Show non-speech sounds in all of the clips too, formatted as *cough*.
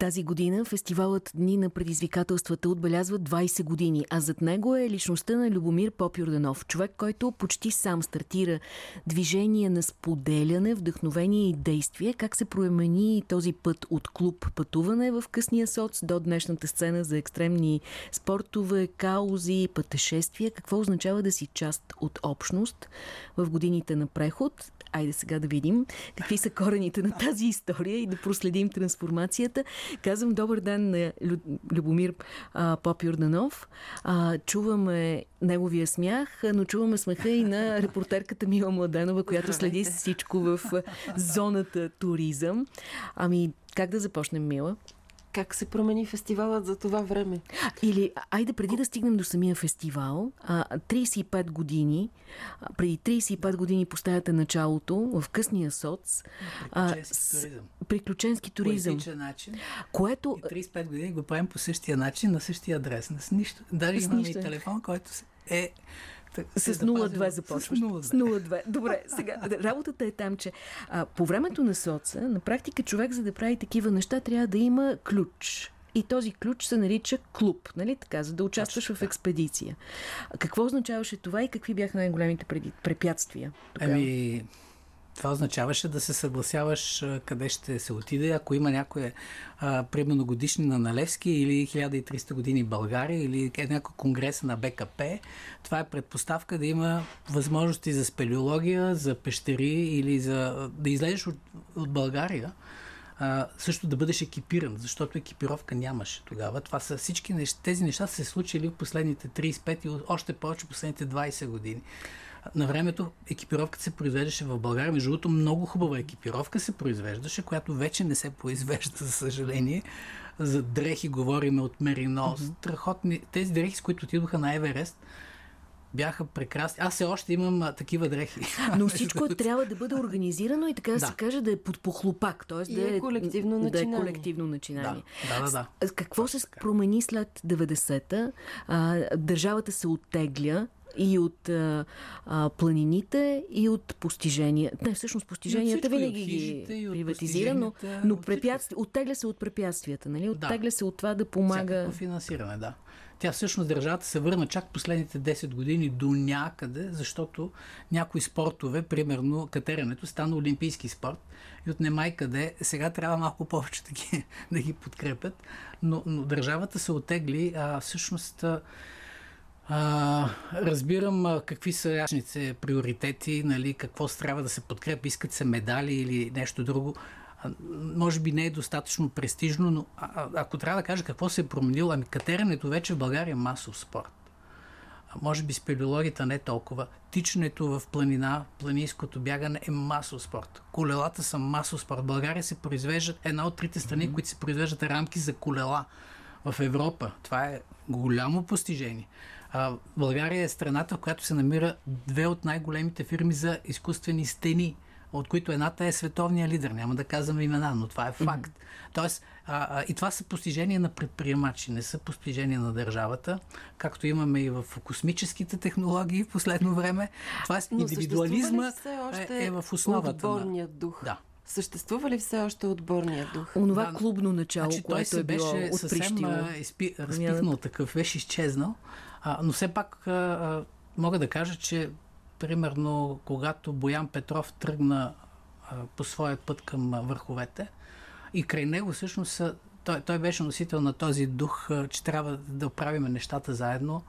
Тази година фестивалът Дни на предизвикателствата отбелязва 20 години, а зад него е личността на Любомир Попюрданов, човек, който почти сам стартира движение на споделяне, вдъхновение и действие. Как се промени този път от клуб пътуване в късния соц до днешната сцена за екстремни спортове, каузи, пътешествия? Какво означава да си част от общност в годините на преход? Айде сега да видим какви са корените на тази история и да проследим трансформацията. Казвам добър ден на Любомир а, Попюрданов. А, чуваме неговия смях, но чуваме смеха и на репортерката Мила Младенова, която следи всичко в зоната туризъм. Ами, как да започнем, Мила? Как се промени фестивалът за това време. Или, айде преди да стигнем до самия фестивал, 35 години, преди 35 години поставяте началото в късния соц. Приключенски туризъм. Приключенски туризъм. По начин. Което... И 35 години го правим по същия начин, на същия адрес. С нищо. Даже имаме и телефон, който е с 0-2 започваш. С 0-2. Добре, сега, работата е там, че а, по времето на соца, на практика човек, за да прави такива неща, трябва да има ключ. И този ключ се нарича клуб, нали така, за да участваш Точно, в експедиция. Какво означаваше това и какви бяха най-големите препятствия? Тогава? Ами, това означаваше да се съгласяваш къде ще се отиде, ако има някоя, примерно годишни на Налевски или 1300 години България или е някой конгрес на БКП. Това е предпоставка да има възможности за спелеология, за пещери или за да излезеш от, от България а, също да бъдеш екипиран, защото екипировка нямаше тогава. Това са всички неща, тези неща са се случили в последните 35 и още повече последните 20 години. На времето екипировката се произвеждаше в България. Между другото, много хубава екипировка се произвеждаше, която вече не се произвежда, за съжаление. За дрехи говорим от Мерино. Mm-hmm. Страхотни. Тези дрехи, с които отидоха на Еверест, бяха прекрасни. Аз все още имам а, такива дрехи. *laughs* Но всичко трябва да бъде организирано и така да, да се каже да е под похлопак, т.е. Да, е колективно начинание. да е колективно начинание. Да, да, да. да. Какво се промени след 90-та? държавата се оттегля и от а, а, планините, и от постижения. Не, всъщност постиженията винаги ги приватизира, но, но препятств... оттегля се от препятствията, нали? Оттегля да. се от това да помага... Всякакво финансиране, да. Тя всъщност държавата се върна чак последните 10 години до някъде, защото някои спортове, примерно катеренето, стана олимпийски спорт и от немай къде сега трябва малко повече да ги, *laughs* да ги подкрепят, но, но държавата се отегли, а всъщност а, разбирам а, какви са ясните приоритети, нали, какво трябва да се подкрепи, искат се медали или нещо друго. А, може би не е достатъчно престижно, но а, а, ако трябва да кажа какво се е променило, ами катеренето вече в България е масов спорт. А, може би спелеологията не е толкова. Тичането в планина, планинското бягане е масов спорт. Колелата са масов спорт. В България се произвеждат една от трите страни, mm-hmm. които се произвеждат рамки за колела в Европа. Това е голямо постижение. А, България е страната, в която се намира две от най-големите фирми за изкуствени стени от които едната е световния лидер. Няма да казвам имена, но това е факт. Mm-hmm. Тоест, а, а, и това са постижения на предприемачи, не са постижения на държавата, както имаме и в космическите технологии в последно време. Това е индивидуализма е, е в основата. на... дух. Да. Съществува ли все още отборния дух? Онова да, клубно начало, значи, което той е било беше съвсем изпи, разпитнал такъв, беше изчезнал. А, но все пак а, а, мога да кажа, че примерно когато Боян Петров тръгна а, по своя път към а, върховете и край него всъщност той, той беше носител на този дух, а, че трябва да правим нещата заедно,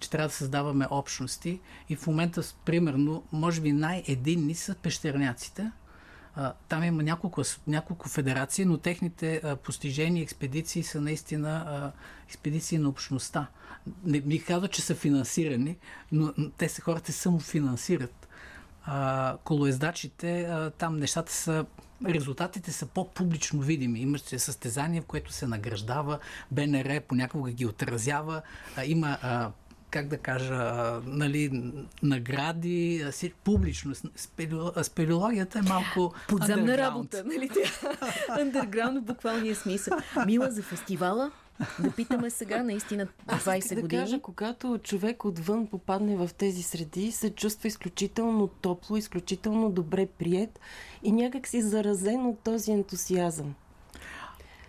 че трябва да създаваме общности. И в момента, примерно, може би най-единни са пещерняците – там има няколко, няколко федерации, но техните постижения, експедиции са наистина експедиции на общността. Не ми казва, че са финансирани, но те са хората самофинансират. Колоездачите, там нещата са резултатите са по-публично видими. Имаше състезание, в което се награждава, БНР понякога ги отразява, има как да кажа, нали, награди, публично. Спелеологията е малко Подземна работа, нали? *laughs* Underground в буквалния смисъл. Мила за фестивала? Да питаме сега, наистина 20 да години. Кажа, когато човек отвън попадне в тези среди, се чувства изключително топло, изключително добре прият и някак си заразен от този ентусиазъм.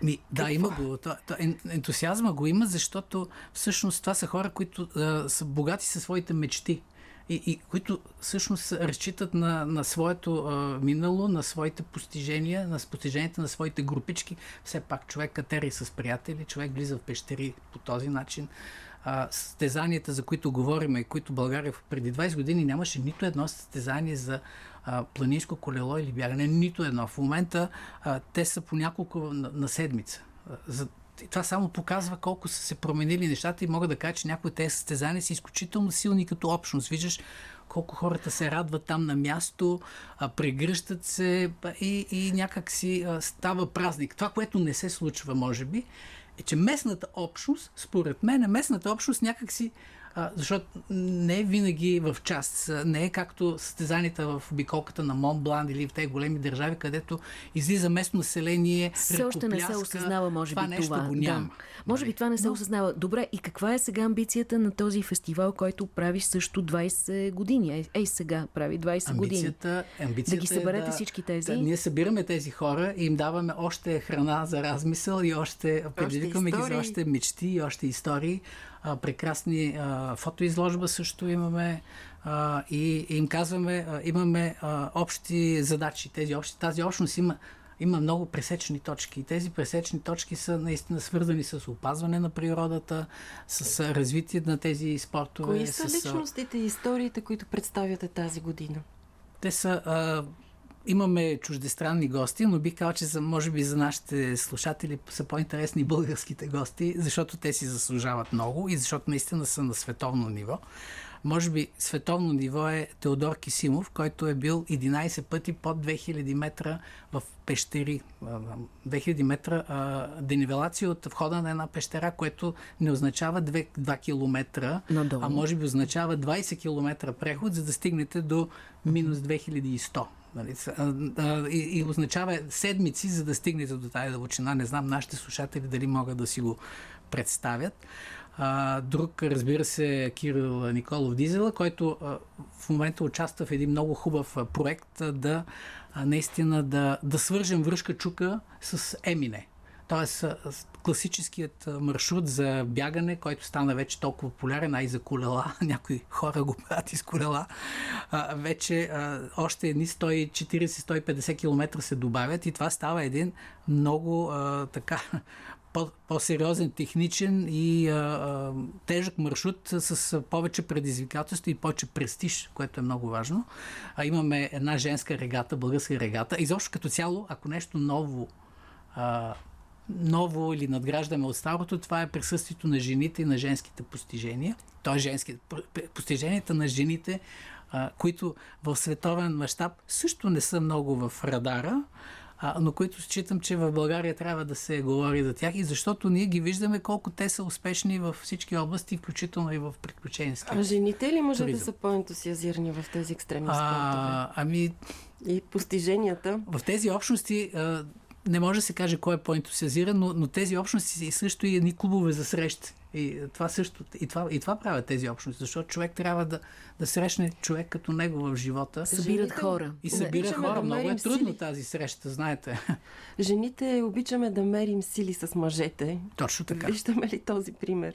Ми, да, има го. То, то, ентусиазма го има, защото всъщност това са хора, които а, са богати със своите мечти и, и които всъщност разчитат на, на своето а, минало, на своите постижения, на постиженията на своите групички. Все пак човек катери с приятели, човек влиза в пещери по този начин. А, стезанията, за които говорим и които България преди 20 години нямаше нито едно стезание за а, планинско колело или бягане, нито едно. В момента а, те са по няколко на, на седмица. За, това само показва колко са се променили нещата и мога да кажа, че някои тези състезания са изключително силни като общност. Виждаш колко хората се радват там на място, а, прегръщат се и, и някак си става празник. Това, което не се случва, може би, е, че местната общност, според мен, местната общност някак си а, защото не е винаги в част. Не е както състезанията в обиколката на Монблан или в тези големи държави, където излиза местно население, Все още не се осъзнава, може това би, нещо това. го няма. Да. Може би това не се Но... осъзнава. Добре, и каква е сега амбицията на този фестивал, който правиш също 20 години? Ей, ей сега прави 20 амбицията, години. Амбицията да ги съберете е да, всички тези? Да, ние събираме тези хора и им даваме още храна за размисъл и още предизвикаме ги за още мечти и още истории а, прекрасни а, фотоизложба също имаме а, и, и им казваме, а, имаме а, общи задачи. Тези общи, тази общност има има много пресечни точки. И тези пресечни точки са наистина свързани с опазване на природата, с развитие на тези спортове. Кои са с, личностите и историите, които представяте тази година? Те са а, имаме чуждестранни гости, но бих казал, че за, може би за нашите слушатели са по-интересни българските гости, защото те си заслужават много и защото наистина са на световно ниво. Може би световно ниво е Теодор Кисимов, който е бил 11 пъти под 2000 метра в пещери. 2000 метра денивелация от входа на една пещера, което не означава 2, 2 км, Надолу. а може би означава 20 км преход, за да стигнете до минус 2100. Нали, и, означава седмици, за да стигнете до тази дълбочина. Не знам нашите слушатели дали могат да си го представят. Друг, разбира се, Кирил Николов Дизела, който в момента участва в един много хубав проект да наистина да, да свържем връшка чука с Емине. Тоест, класическият маршрут за бягане, който стана вече толкова популярен, а и за колела, *laughs* някои хора го правят из колела, вече още едни 140-150 км се добавят и това става един много така *laughs* по-сериозен, техничен и а, а, тежък маршрут с повече предизвикателство и повече престиж, което е много важно. А, имаме една женска регата, българска регата. Изобщо като цяло, ако нещо ново а, ново или надграждаме от старото, това е присъствието на жените и на женските постижения. Тоест женски, постиженията на жените, а, които в световен мащаб също не са много в радара, а, но които считам, че в България трябва да се говори за тях и защото ние ги виждаме колко те са успешни във всички области, включително и в приключенски. А жените ли може да са по-ентусиазирани в тези екстремни спортове? Ами... И постиженията? В тези общности а, не може да се каже кой е по-ентусиазиран, но, но тези общности са също и едни клубове за срещи. И това също. И това, и това правят тези общности, защото човек трябва да, да срещне човек като него в живота. Събират хора. И събира хора. Да Много е трудно сили. тази среща, знаете. *laughs* Жените обичаме да мерим сили с мъжете. Точно така. Виждаме ли този пример?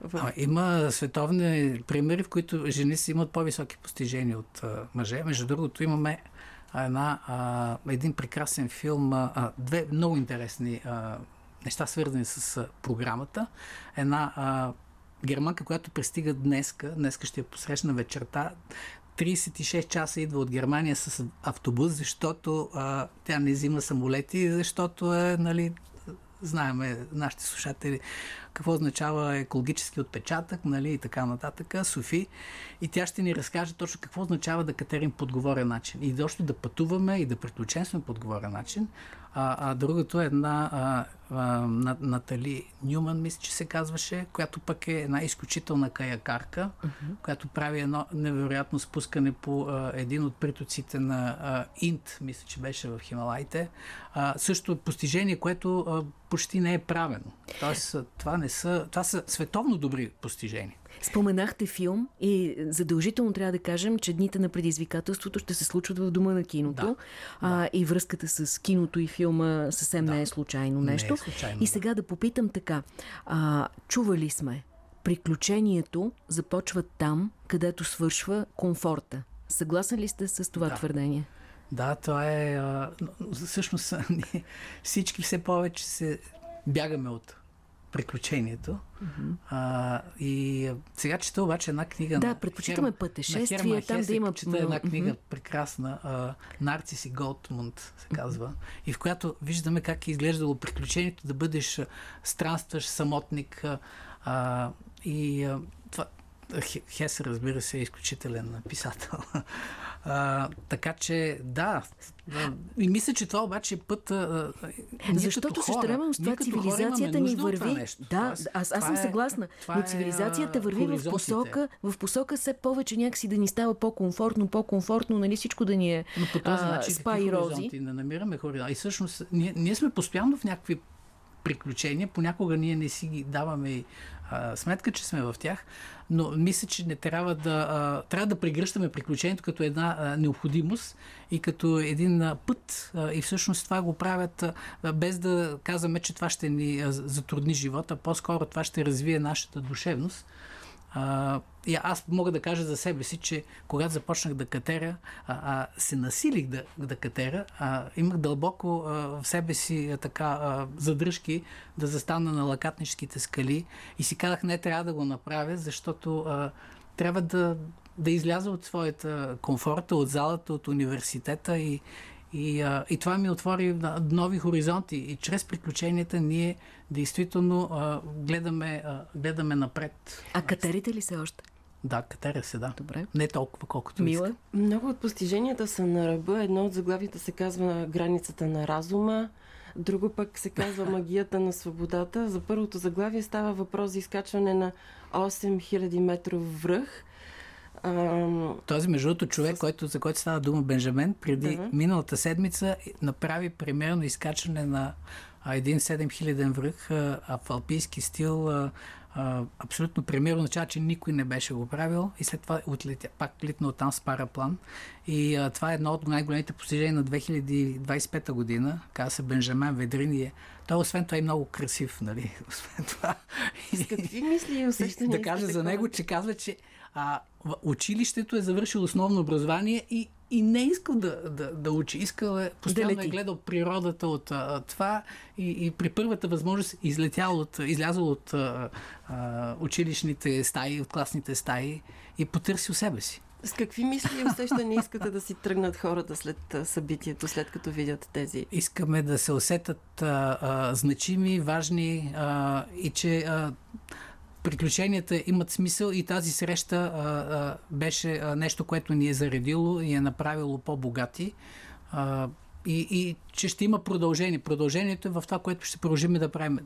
В... А, има световни примери, в които жени си имат по-високи постижения от а, мъже. Между другото, имаме една, а, един прекрасен филм, а, две много интересни а, неща, свързани с а, програмата. Една а, германка, която пристига днеска, днеска ще я посрещна вечерта, 36 часа идва от Германия с автобус, защото а, тя не взима самолети, защото е, нали, знаеме нашите слушатели какво означава екологически отпечатък, нали, и така нататък, Софи. И тя ще ни разкаже точно какво означава да катерим по отговорен начин. И защо да пътуваме и да приключенстваме по отговорен начин. А, а другото е една а, а, Натали Нюман, мисля, че се казваше, която пък е една изключителна каякарка, uh-huh. която прави едно невероятно спускане по а, един от притоците на а, Инт, мисля, че беше в Хималайте. А, също постижение, което а, почти не е правено. Тоест, това не са, това са световно добри постижения. Споменахте филм и задължително трябва да кажем, че дните на предизвикателството ще се случват в дома на киното. Да. А, и връзката с киното и филма съвсем Да. не е случайно Не е нещо. случайно, и сега да попитам така. А, чували сме, приключението започва там, където свършва комфорта. Съгласен ли сте с това Да. твърдение? Да, това е... А, но всъщност *laughs* всички все повече се бягаме от приключението. А, и сега чета обаче една книга Да, на предпочитаме Херм- пътешествия, там да Хесе, има- Чета една книга прекрасна, а, Нарцис и Голдмунд се казва, и в която виждаме как е изглеждало приключението да бъдеш а, странстващ самотник. А, и а, Хес, разбира се, е изключителен писател. *laughs* А, така че, да. И мисля, че това обаче е път. А, Защото времено с това цивилизацията ни върви. нещо. Да, Тоест, аз, аз съм е- съгласна. това но е, цивилизацията върви в посока, в посока все повече някакси да ни става по-комфортно, по-комфортно, нали всичко да ни е Но по този а, начин спа и рози. не намираме хоризонти. И всъщност ние, ние сме постоянно в някакви приключения, понякога ние не си ги даваме а, сметка, че сме в тях, но мисля, че не трябва да, трябва да прегръщаме приключението като една необходимост и като един път. И всъщност това го правят без да казваме, че това ще ни затрудни живота, по-скоро това ще развие нашата душевност. А, и аз мога да кажа за себе си, че когато започнах да катеря, а, а, се насилих да, да катеря, а, имах дълбоко а, в себе си а, така а, задръжки да застана на лакатническите скали и си казах, не трябва да го направя, защото а, трябва да, да изляза от своята комфорта, от залата, от университета и, и, а, и това ми отвори нови хоризонти. И чрез приключенията ние действително а, гледаме, а, гледаме напред. А катерите ли се още? Да, катеря се, да. Добре. Не толкова, колкото Мила? иска. Много от постиженията са на ръба. Едно от заглавията се казва Границата на разума. Друго пък се казва *laughs* Магията на свободата. За първото заглавие става въпрос за изкачване на 8000 метров връх. Ам, Този, между другото, човек, С- който, за който става дума Бенжамен, преди Да. миналата седмица направи примерно изкачване на един 7000 връх а, в алпийски стил. А, а, абсолютно примерно означава, че никой не беше го правил и след това отлетя, пак литна оттам с параплан. И а, това е едно от най-големите постижения на 2025 година. Казва се Бенжамен Ведрин и е. Той освен това е много красив, нали? *laughs* Освен това. с какви мисли и усещания да кажа за него, че казва, че а, училището е завършил основно образование и, и не е искал да, да, да учи. Искал е, постоянно лети. е гледал природата от а, това и, и при първата възможност излетял от, излязъл от а, а, училищните стаи, от класните стаи и потърсил себе си. С какви мисли и усещания искате да си тръгнат хората след събитието, след като видят тези? Искаме да се усетат а, а, значими, важни а, и че а, приключенията имат смисъл и тази среща а, а, беше а, нещо, което ни е заредило и е направило по-богати. А, и, и че ще има продължение. Продължението е в това, което ще продължим да правим.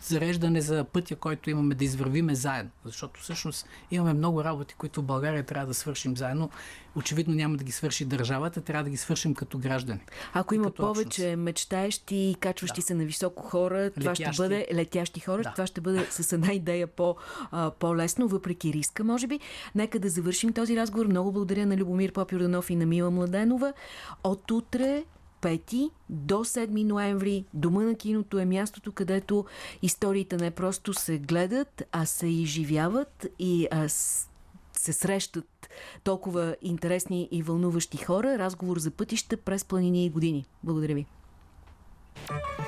Зареждане за пътя, който имаме да извървиме заедно. Защото всъщност имаме много работи, които в България трябва да свършим заедно. Очевидно няма да ги свърши държавата, трябва да ги свършим като граждани. Ако има повече мечтаещи и качващи Да. се на високо хора, това ще бъде летящи хора, Да. това ще бъде с една идея по, по-лесно, въпреки риска, може би. Нека да завършим този разговор. Много благодаря на Любомир Попюрданов и на Мила Младенова. От утре 5 до 7 ноември Дома на киното е мястото, където историите не просто се гледат, а се изживяват и а, се срещат толкова интересни и вълнуващи хора. Разговор за пътища през планини и години. Благодаря ви.